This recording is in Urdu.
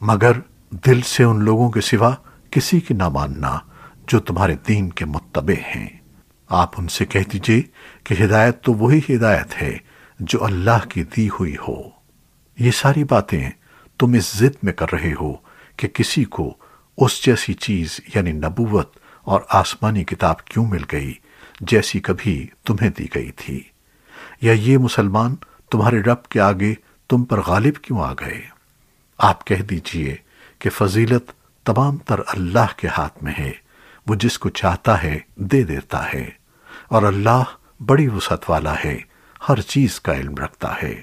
مگر دل سے ان لوگوں کے سوا کسی کی نہ ماننا جو تمہارے دین کے متبع ہیں۔ آپ ان سے کہہ دیجیے کہ ہدایت تو وہی ہدایت ہے جو اللہ کی دی ہوئی ہو۔ یہ ساری باتیں تم اس ضد میں کر رہے ہو کہ کسی کو اس جیسی چیز یعنی نبوت اور آسمانی کتاب کیوں مل گئی جیسی کبھی تمہیں دی گئی تھی؟ یا یہ مسلمان تمہارے رب کے آگے تم پر غالب کیوں آ گئے؟ آپ کہہ دیجیے کہ فضیلت تمام تر اللہ کے ہاتھ میں ہے۔ وہ جس کو چاہتا ہے دے دیتا ہے۔ اور اللہ بڑی وسعت والا ہے۔ ہر چیز کا علم رکھتا ہے۔